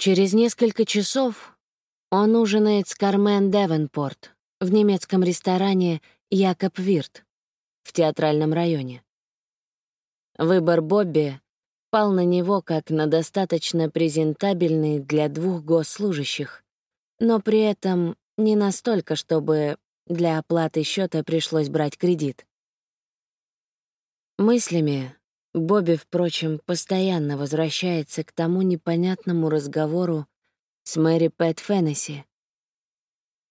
Через несколько часов он ужинает с Кармен Девенпорт в немецком ресторане «Якоб Вирт» в театральном районе. Выбор Бобби пал на него как на достаточно презентабельный для двух госслужащих, но при этом не настолько, чтобы для оплаты счета пришлось брать кредит. Мыслями Бобби, впрочем, постоянно возвращается к тому непонятному разговору с Мэри Пэт Феннесси.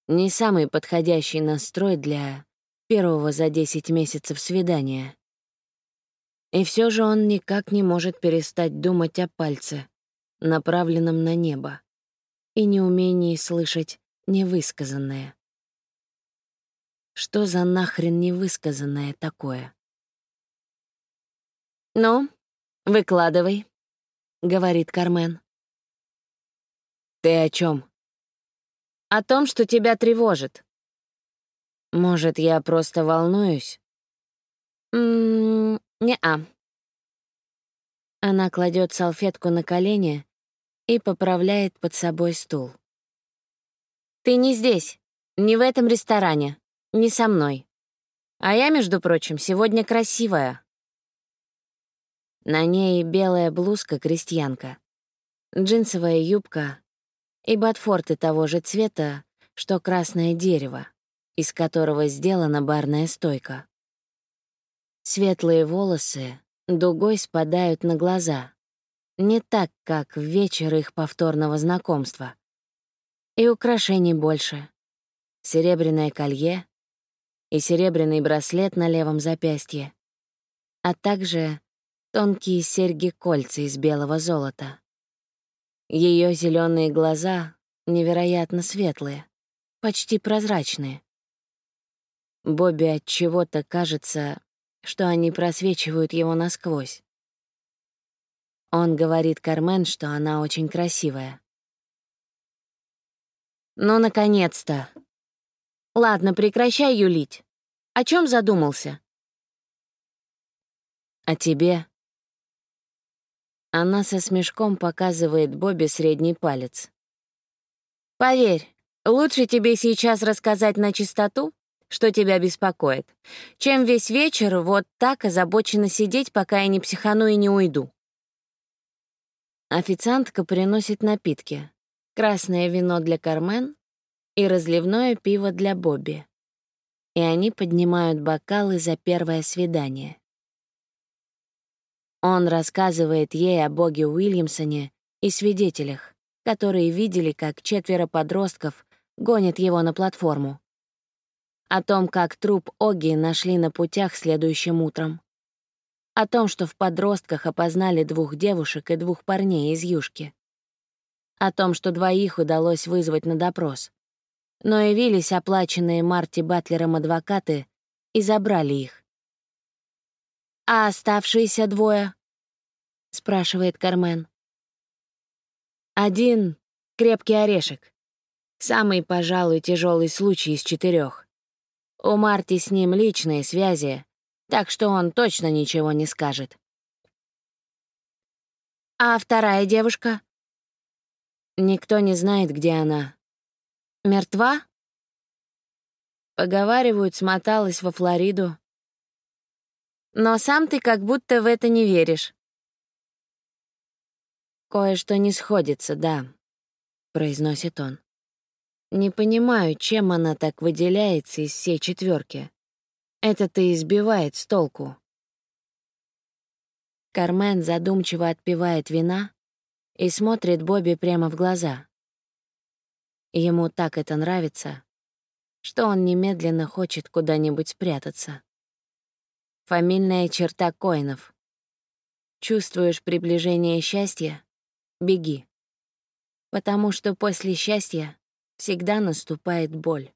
Не самый подходящий настрой для первого за 10 месяцев свидания. И все же он никак не может перестать думать о пальце, направленном на небо, и неумении слышать невысказанное. Что за нахрен невысказанное такое? «Ну, выкладывай», — говорит Кармен. «Ты о чем? «О том, что тебя тревожит». «Может, я просто волнуюсь?» «Ммм, не-а». Она кладет салфетку на колени и поправляет под собой стул. «Ты не здесь, не в этом ресторане, не со мной. А я, между прочим, сегодня красивая». На ней белая блузка-крестьянка, джинсовая юбка и ботфорты того же цвета, что красное дерево, из которого сделана барная стойка. Светлые волосы дугой спадают на глаза, не так, как в вечер их повторного знакомства. И украшений больше. Серебряное колье и серебряный браслет на левом запястье, а также тонкие серьги-кольца из белого золота. Ее зеленые глаза невероятно светлые, почти прозрачные. Бобби от чего-то кажется, что они просвечивают его насквозь. Он говорит Кармен, что она очень красивая. «Ну, наконец-то!» «Ладно, прекращай юлить. О чем задумался?» «О тебе», она со смешком показывает Бобби средний палец. «Поверь, лучше тебе сейчас рассказать на чистоту, что тебя беспокоит, чем весь вечер вот так озабоченно сидеть, пока я не психану и не уйду». Официантка приносит напитки. Красное вино для Кармен и разливное пиво для Бобби. И они поднимают бокалы за первое свидание. Он рассказывает ей о боге Уильямсоне и свидетелях, которые видели, как четверо подростков гонят его на платформу. О том, как труп Оги нашли на путях следующим утром. О том, что в подростках опознали двух девушек и двух парней из Юшки. О том, что двоих удалось вызвать на допрос. Но явились оплаченные Марти Батлером адвокаты и забрали их. «А оставшиеся двое?» — спрашивает Кармен. «Один — крепкий орешек. Самый, пожалуй, тяжелый случай из четырех. У Марти с ним личные связи, так что он точно ничего не скажет». «А вторая девушка?» Никто не знает, где она. Мертва? Поговаривают, смоталась во Флориду. Но сам ты как будто в это не веришь. «Кое-что не сходится, да», — произносит он. «Не понимаю, чем она так выделяется из всей четверки. Это-то избивает с толку». Кармен задумчиво отпивает вина и смотрит Бобби прямо в глаза. Ему так это нравится, что он немедленно хочет куда-нибудь спрятаться. Фамильная черта Коинов. Чувствуешь приближение счастья? Беги. Потому что после счастья всегда наступает боль.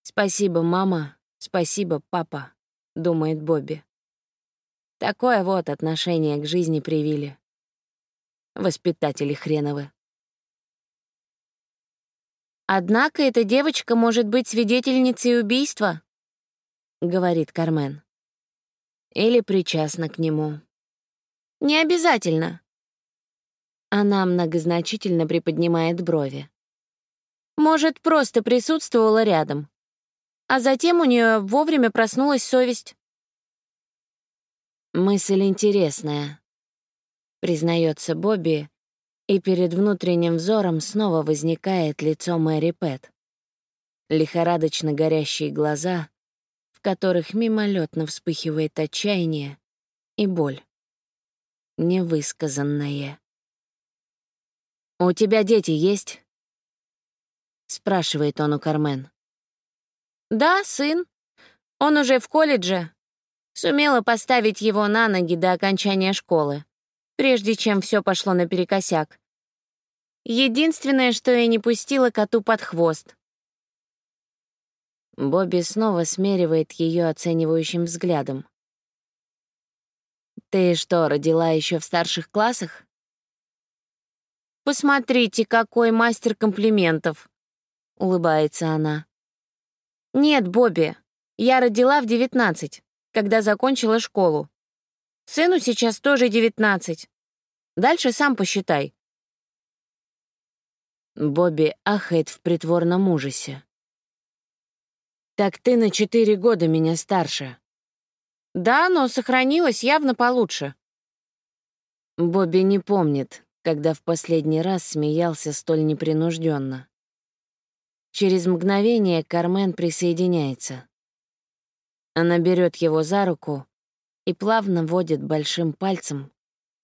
«Спасибо, мама, спасибо, папа», — думает Бобби. Такое вот отношение к жизни привили. Воспитатели хреновы. «Однако эта девочка может быть свидетельницей убийства», — говорит Кармен. «Или причастна к нему». «Не обязательно. Она многозначительно приподнимает брови. Может, просто присутствовала рядом. А затем у нее вовремя проснулась совесть. Мысль интересная, признается Бобби, и перед внутренним взором снова возникает лицо Мэри Пэт. Лихорадочно горящие глаза, в которых мимолетно вспыхивает отчаяние и боль. Невысказанное. «У тебя дети есть?» — спрашивает он у Кармен. «Да, сын. Он уже в колледже. Сумела поставить его на ноги до окончания школы, прежде чем все пошло наперекосяк. Единственное, что я не пустила коту под хвост. Бобби снова смеривает ее оценивающим взглядом. «Ты что, родила еще в старших классах?» «Посмотрите, какой мастер комплиментов!» — улыбается она. «Нет, Бобби, я родила в девятнадцать, когда закончила школу. Сыну сейчас тоже девятнадцать. Дальше сам посчитай». Бобби ахает в притворном ужасе. «Так ты на четыре года меня старше». «Да, но сохранилась явно получше». Бобби не помнит, когда в последний раз смеялся столь непринужденно. Через мгновение Кармен присоединяется. Она берет его за руку и плавно водит большим пальцем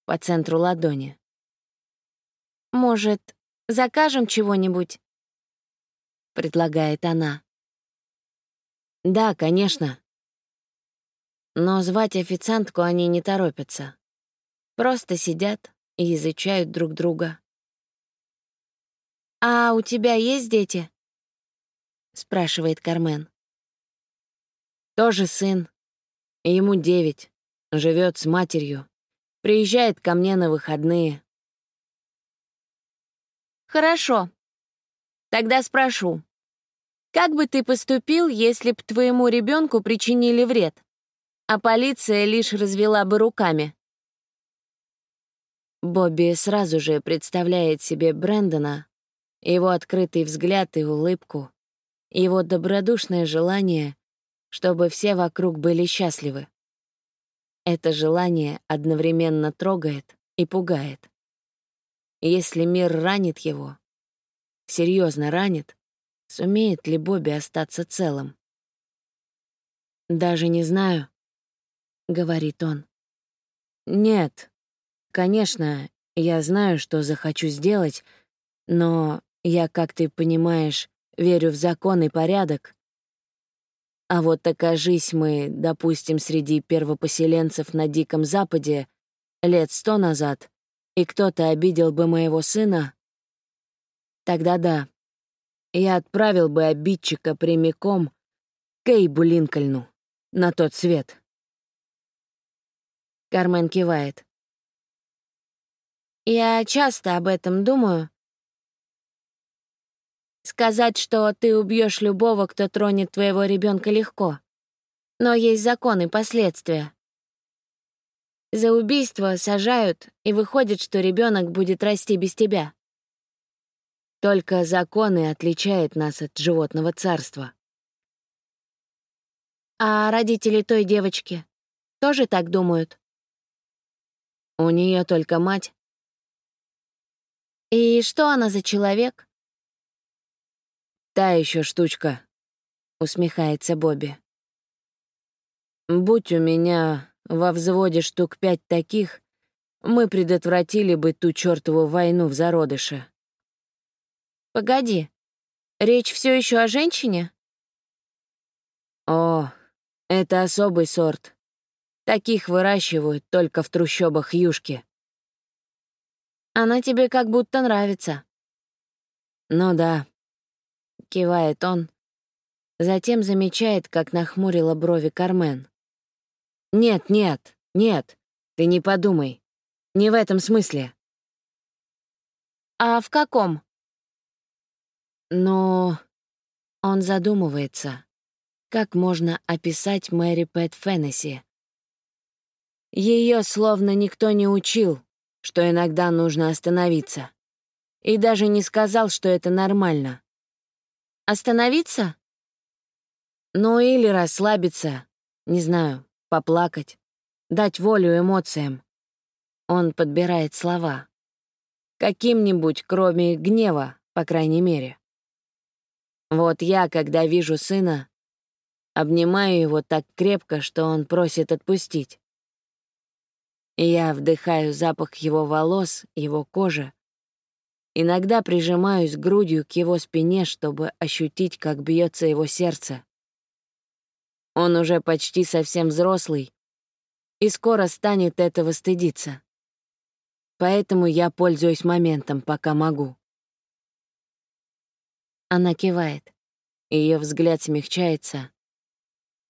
по центру ладони. «Может, закажем чего-нибудь?» — предлагает она. «Да, конечно». Но звать официантку они не торопятся. Просто сидят и изучают друг друга. «А у тебя есть дети?» — спрашивает Кармен. «Тоже сын. Ему девять. Живет с матерью. Приезжает ко мне на выходные». «Хорошо. Тогда спрошу. Как бы ты поступил, если б твоему ребенку причинили вред, а полиция лишь развела бы руками? Бобби сразу же представляет себе Брэндона, его открытый взгляд и улыбку, его добродушное желание, чтобы все вокруг были счастливы. Это желание одновременно трогает и пугает. Если мир ранит его, серьезно ранит, Сумеет ли Бобби остаться целым? «Даже не знаю», — говорит он. «Нет, конечно, я знаю, что захочу сделать, но я, как ты понимаешь, верю в закон и порядок. А вот окажись мы, допустим, среди первопоселенцев на Диком Западе лет сто назад, и кто-то обидел бы моего сына, тогда да, я отправил бы обидчика прямиком к Эйбу Линкольну на тот свет. Кармен кивает. Я часто об этом думаю. Сказать, что ты убьешь любого, кто тронет твоего ребенка, легко. Но есть закон и последствия. За убийство сажают, и выходит, что ребенок будет расти без тебя. Только законы отличают нас от животного царства. А родители той девочки тоже так думают? У нее только мать. И что она за человек? Та еще штучка, усмехается Бобби. Будь у меня во взводе штук пять таких, мы предотвратили бы ту чертову войну в зародыше. Погоди, речь все еще о женщине? О, это особый сорт. Таких выращивают только в трущобах юшки. Она тебе как будто нравится. Ну да, кивает он. Затем замечает, как нахмурила брови Кармен. Нет, нет, нет, ты не подумай. Не в этом смысле. А в каком? Но он задумывается, как можно описать Мэри Пэт Феннесси. Ее словно никто не учил, что иногда нужно остановиться. И даже не сказал, что это нормально. Остановиться? Ну или расслабиться, не знаю, поплакать, дать волю эмоциям. Он подбирает слова. Каким-нибудь, кроме гнева, по крайней мере. Вот я, когда вижу сына, обнимаю его так крепко, что он просит отпустить. Я вдыхаю запах его волос, его кожи, Иногда прижимаюсь грудью к его спине, чтобы ощутить, как бьется его сердце. Он уже почти совсем взрослый и скоро станет этого стыдиться. Поэтому я пользуюсь моментом, пока могу. Она кивает. Ее взгляд смягчается,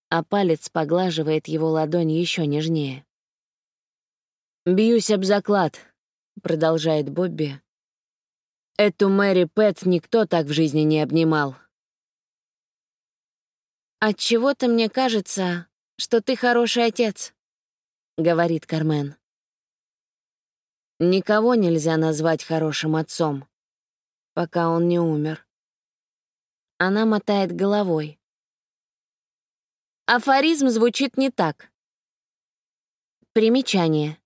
а палец поглаживает его ладонь еще нежнее. «Бьюсь об заклад», — продолжает Бобби, Эту Мэри Пэт никто так в жизни не обнимал. От чего то мне кажется, что ты хороший отец», — говорит Кармен. Никого нельзя назвать хорошим отцом, пока он не умер. Она мотает головой. Афоризм звучит не так. Примечание.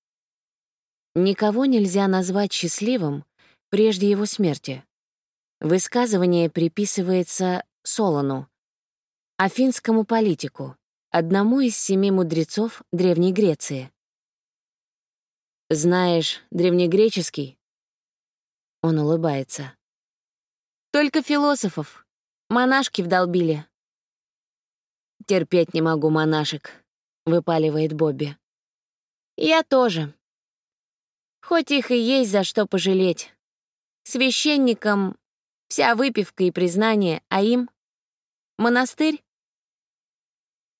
Никого нельзя назвать счастливым, прежде его смерти. Высказывание приписывается Солону, афинскому политику, одному из семи мудрецов Древней Греции. «Знаешь древнегреческий?» Он улыбается. «Только философов. Монашки вдолбили». «Терпеть не могу монашек», — выпаливает Бобби. «Я тоже. Хоть их и есть за что пожалеть. Священникам вся выпивка и признание, а им — монастырь.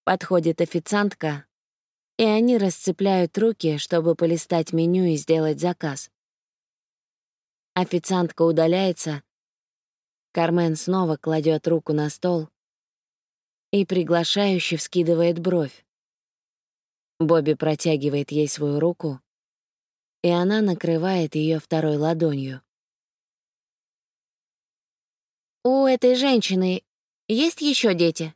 Подходит официантка, и они расцепляют руки, чтобы полистать меню и сделать заказ. Официантка удаляется, Кармен снова кладет руку на стол и приглашающе вскидывает бровь. Бобби протягивает ей свою руку, и она накрывает ее второй ладонью. «У этой женщины есть еще дети?»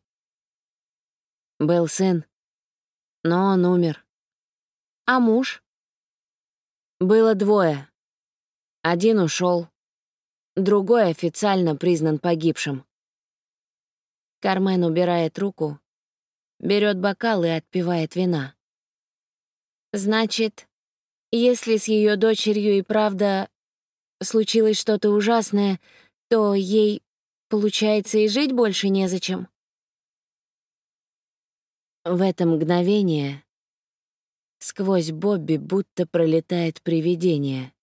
Был сын, но он умер. А муж? Было двое. Один ушел, другой официально признан погибшим. Кармен убирает руку, берет бокал и отпивает вина. Значит, если с ее дочерью и правда случилось что-то ужасное, то ей Получается, и жить больше незачем. В это мгновение сквозь Бобби будто пролетает привидение.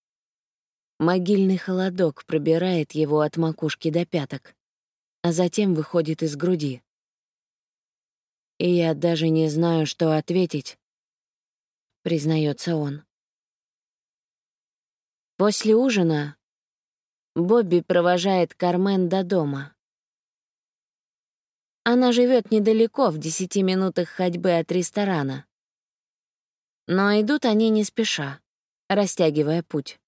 Могильный холодок пробирает его от макушки до пяток, а затем выходит из груди. И я даже не знаю, что ответить, признается он. После ужина Бобби провожает Кармен до дома. Она живет недалеко, в десяти минутах ходьбы от ресторана. Но идут они не спеша, растягивая путь.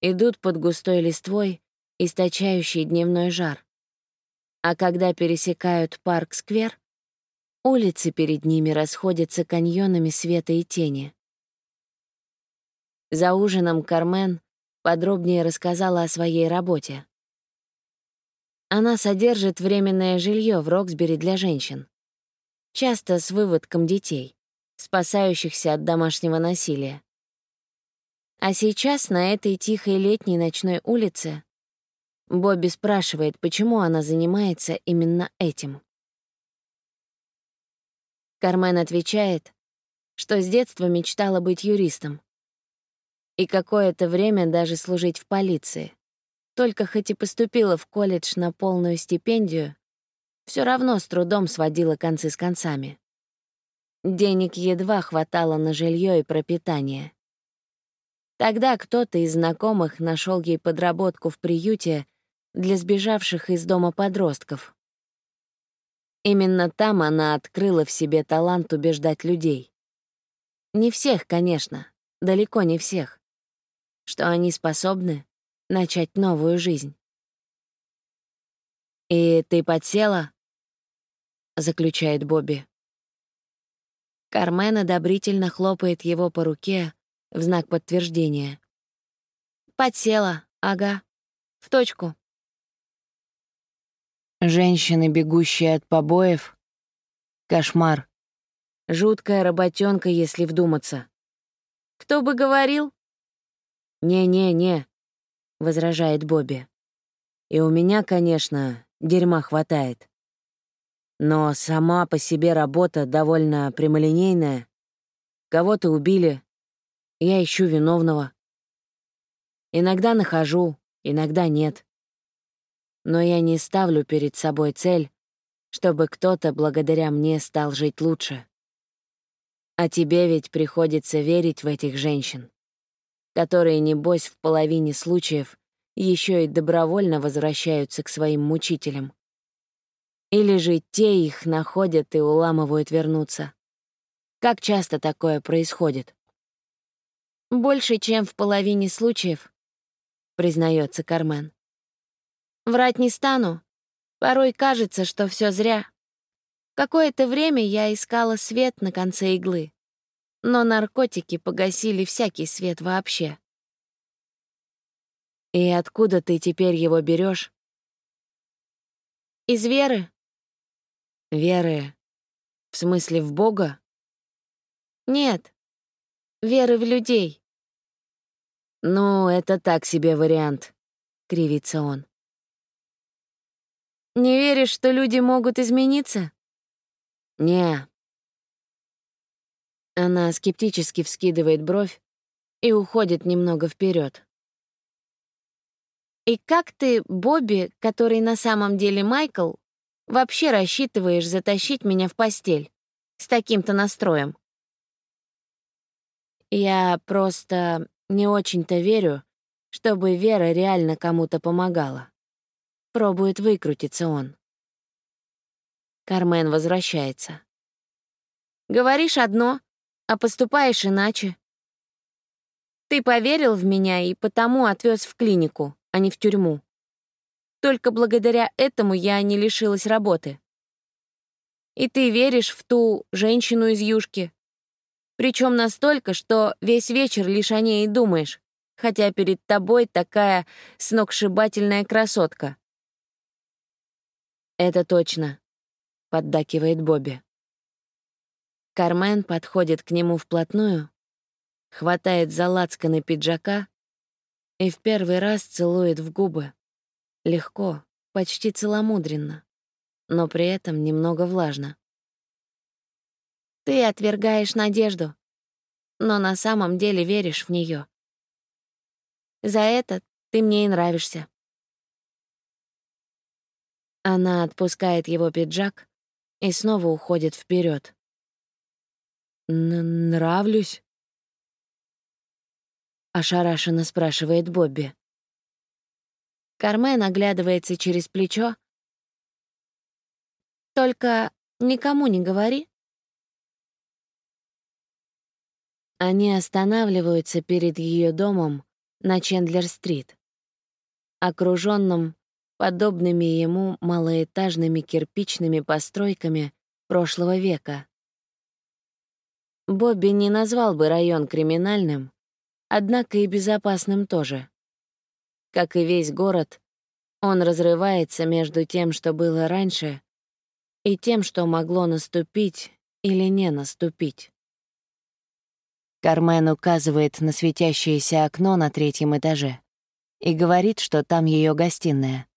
Идут под густой листвой, источающий дневной жар. А когда пересекают парк-сквер, улицы перед ними расходятся каньонами света и тени. За ужином Кармен подробнее рассказала о своей работе. Она содержит временное жилье в Роксбери для женщин. Часто с выводком детей, спасающихся от домашнего насилия. А сейчас на этой тихой летней ночной улице Бобби спрашивает, почему она занимается именно этим. Кармен отвечает, что с детства мечтала быть юристом и какое-то время даже служить в полиции. Только хоть и поступила в колледж на полную стипендию, все равно с трудом сводила концы с концами. Денег едва хватало на жилье и пропитание. Тогда кто-то из знакомых нашел ей подработку в приюте для сбежавших из дома подростков. Именно там она открыла в себе талант убеждать людей. Не всех, конечно, далеко не всех что они способны начать новую жизнь. «И ты подсела?» — заключает Бобби. Кармен одобрительно хлопает его по руке в знак подтверждения. «Подсела, ага. В точку». Женщины, бегущие от побоев — кошмар. Жуткая работенка, если вдуматься. «Кто бы говорил?» «Не-не-не», — возражает Бобби. «И у меня, конечно, дерьма хватает. Но сама по себе работа довольно прямолинейная. Кого-то убили, я ищу виновного. Иногда нахожу, иногда нет. Но я не ставлю перед собой цель, чтобы кто-то благодаря мне стал жить лучше. А тебе ведь приходится верить в этих женщин которые, небось, в половине случаев еще и добровольно возвращаются к своим мучителям. Или же те их находят и уламывают вернуться. Как часто такое происходит? Больше, чем в половине случаев, признается Кармен. Врать не стану. Порой кажется, что все зря. Какое-то время я искала свет на конце иглы но наркотики погасили всякий свет вообще. И откуда ты теперь его берешь? Из веры. Веры. В смысле, в Бога? Нет. Веры в людей. Ну, это так себе вариант, кривится он. Не веришь, что люди могут измениться? Не, она скептически вскидывает бровь и уходит немного вперед. «И как ты, Бобби, который на самом деле Майкл, вообще рассчитываешь затащить меня в постель с таким-то настроем?» «Я просто не очень-то верю, чтобы Вера реально кому-то помогала. Пробует выкрутиться он. Кармен возвращается. «Говоришь одно, а поступаешь иначе. Ты поверил в меня и потому отвез в клинику, а не в тюрьму. Только благодаря этому я не лишилась работы. И ты веришь в ту женщину из юшки. Причем настолько, что весь вечер лишь о ней и думаешь, хотя перед тобой такая сногсшибательная красотка. «Это точно», — поддакивает Бобби. Кармен подходит к нему вплотную, хватает за лацканы пиджака и в первый раз целует в губы. Легко, почти целомудренно, но при этом немного влажно. Ты отвергаешь надежду, но на самом деле веришь в нее. За это ты мне и нравишься. Она отпускает его пиджак и снова уходит вперед. «Нравлюсь?» — ошарашенно спрашивает Бобби. Кармен оглядывается через плечо. «Только никому не говори». Они останавливаются перед ее домом на Чендлер-стрит, окруженном подобными ему малоэтажными кирпичными постройками прошлого века. Бобби не назвал бы район криминальным, однако и безопасным тоже. Как и весь город, он разрывается между тем, что было раньше, и тем, что могло наступить или не наступить. Кармен указывает на светящееся окно на третьем этаже и говорит, что там ее гостиная.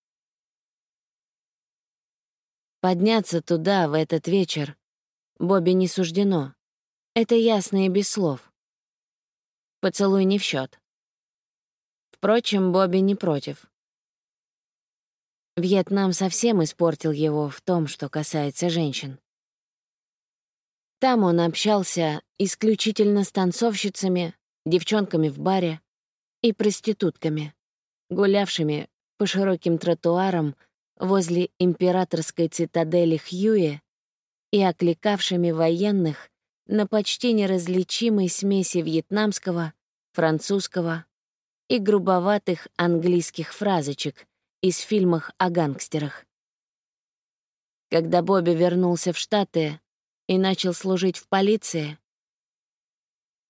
Подняться туда в этот вечер Бобби не суждено. Это ясно и без слов. Поцелуй не в счет. Впрочем, Бобби не против. Вьетнам совсем испортил его в том, что касается женщин. Там он общался исключительно с танцовщицами, девчонками в баре и проститутками, гулявшими по широким тротуарам возле императорской цитадели Хьюи и окликавшими военных на почти неразличимой смеси вьетнамского, французского и грубоватых английских фразочек из фильмов о гангстерах. Когда Бобби вернулся в Штаты и начал служить в полиции,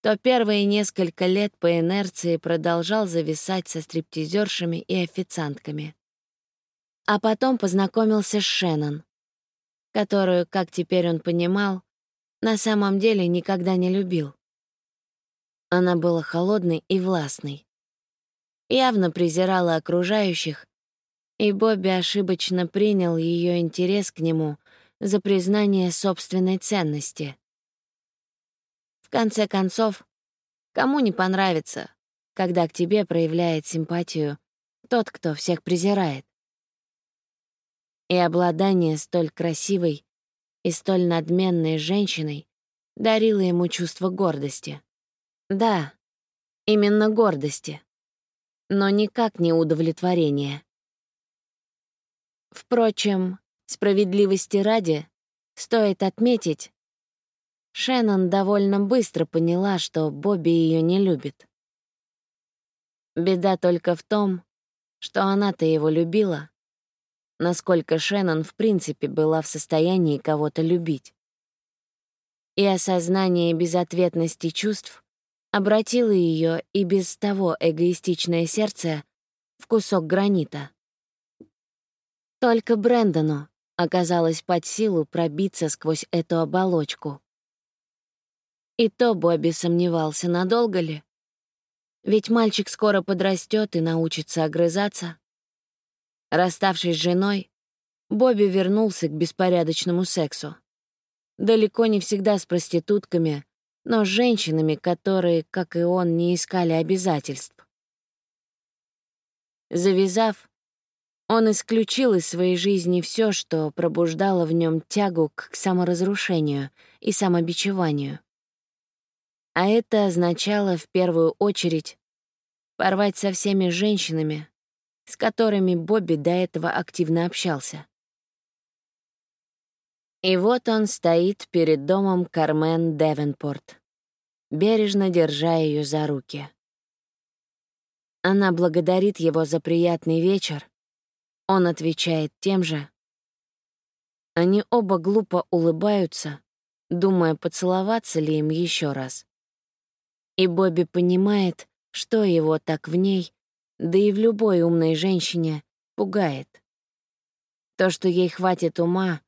то первые несколько лет по инерции продолжал зависать со стриптизершами и официантками. А потом познакомился с Шеннон, которую, как теперь он понимал, на самом деле никогда не любил. Она была холодной и властной. Явно презирала окружающих, и Бобби ошибочно принял ее интерес к нему за признание собственной ценности. В конце концов, кому не понравится, когда к тебе проявляет симпатию тот, кто всех презирает? И обладание столь красивой и столь надменной женщиной дарило ему чувство гордости. Да, именно гордости, но никак не удовлетворения. Впрочем, справедливости ради, стоит отметить, Шеннон довольно быстро поняла, что Бобби ее не любит. Беда только в том, что она-то его любила, насколько Шеннон в принципе была в состоянии кого-то любить. И осознание безответности чувств обратило ее и без того эгоистичное сердце в кусок гранита. Только Брэндону оказалось под силу пробиться сквозь эту оболочку. И то Бобби сомневался, надолго ли. Ведь мальчик скоро подрастет и научится огрызаться. Расставшись с женой, Бобби вернулся к беспорядочному сексу. Далеко не всегда с проститутками, но с женщинами, которые, как и он, не искали обязательств. Завязав, он исключил из своей жизни все, что пробуждало в нем тягу к саморазрушению и самобичеванию. А это означало в первую очередь порвать со всеми женщинами, с которыми Бобби до этого активно общался. И вот он стоит перед домом Кармен Девенпорт, бережно держа ее за руки. Она благодарит его за приятный вечер, он отвечает тем же. Они оба глупо улыбаются, думая, поцеловаться ли им еще раз. И Бобби понимает, что его так в ней, да и в любой умной женщине, пугает. То, что ей хватит ума,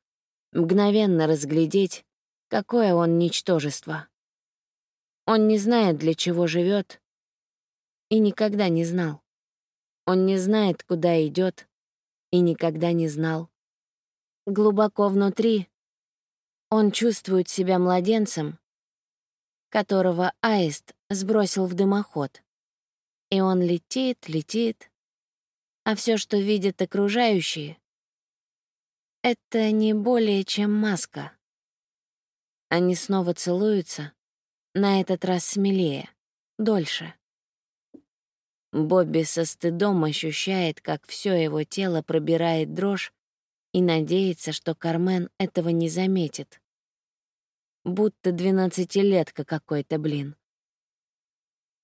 мгновенно разглядеть, какое он ничтожество. Он не знает, для чего живет, и никогда не знал. Он не знает, куда идет, и никогда не знал. Глубоко внутри он чувствует себя младенцем, которого аист сбросил в дымоход. И он летит, летит, а все, что видят окружающие, это не более чем маска. Они снова целуются, на этот раз смелее, дольше. Бобби со стыдом ощущает, как все его тело пробирает дрожь и надеется, что Кармен этого не заметит. Будто двенадцатилетка какой-то, блин.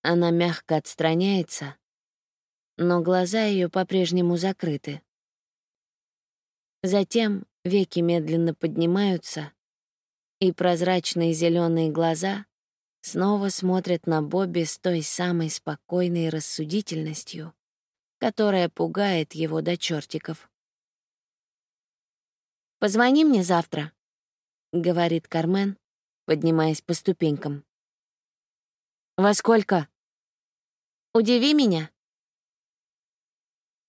Она мягко отстраняется, но глаза ее по-прежнему закрыты. Затем веки медленно поднимаются, и прозрачные зеленые глаза снова смотрят на Бобби с той самой спокойной рассудительностью, которая пугает его до чертиков. «Позвони мне завтра», — говорит Кармен, поднимаясь по ступенькам. «Во сколько?» «Удиви меня».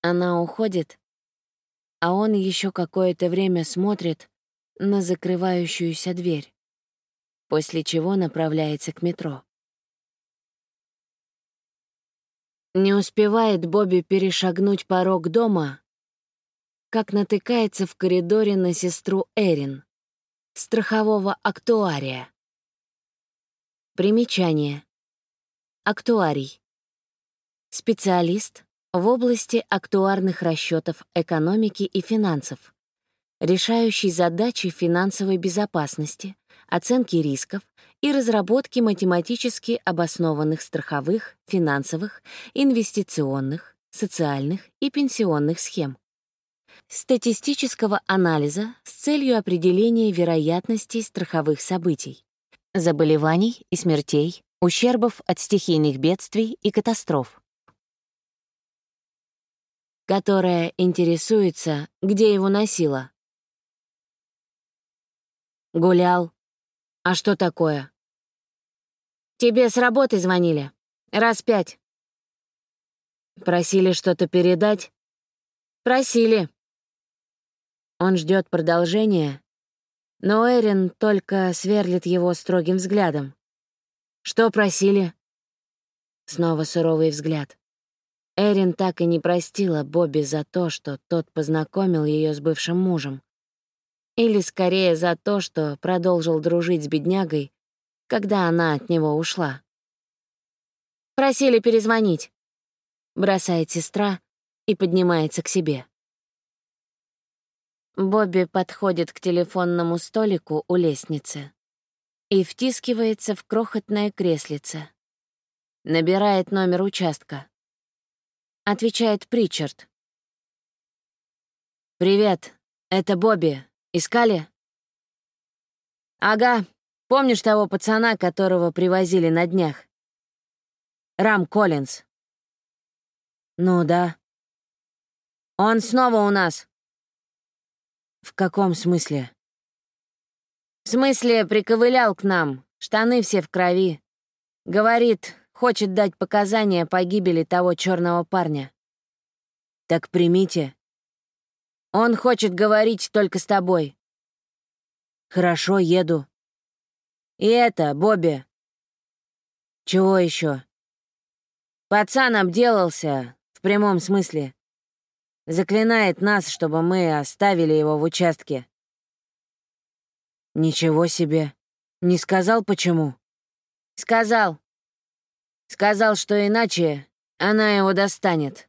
Она уходит, а он еще какое-то время смотрит на закрывающуюся дверь после чего направляется к метро. Не успевает Бобби перешагнуть порог дома, как натыкается в коридоре на сестру Эрин, страхового актуария. Примечание. Актуарий. Специалист в области актуарных расчетов экономики и финансов, решающий задачи финансовой безопасности, оценки рисков и разработки математически обоснованных страховых, финансовых, инвестиционных, социальных и пенсионных схем. Статистического анализа с целью определения вероятностей страховых событий, заболеваний и смертей, ущербов от стихийных бедствий и катастроф. Которая интересуется, где его носило. Гулял. А что такое? Тебе с работы звонили. Раз пять. Просили что-то передать? Просили. Он ждет продолжения, но Эрин только сверлит его строгим взглядом. «Что просили?» Снова суровый взгляд. Эрин так и не простила Бобби за то, что тот познакомил ее с бывшим мужем. Или скорее за то, что продолжил дружить с беднягой, когда она от него ушла. «Просили перезвонить», — бросает сестра и поднимается к себе. Бобби подходит к телефонному столику у лестницы и втискивается в крохотное креслице. Набирает номер участка. Отвечает Причард. «Привет, это Бобби. Искали?» «Ага. Помнишь того пацана, которого привозили на днях? Рам Коллинз». «Ну да». «Он снова у нас», «В каком смысле?» «В смысле, приковылял к нам, штаны все в крови. Говорит, хочет дать показания по гибели того черного парня». «Так примите». «Он хочет говорить только с тобой». «Хорошо, еду». «И это, Бобби». «Чего еще? «Пацан обделался, в прямом смысле. Заклинает нас, чтобы мы оставили его в участке. Ничего себе. Не сказал, почему? Сказал. Сказал, что иначе она его достанет.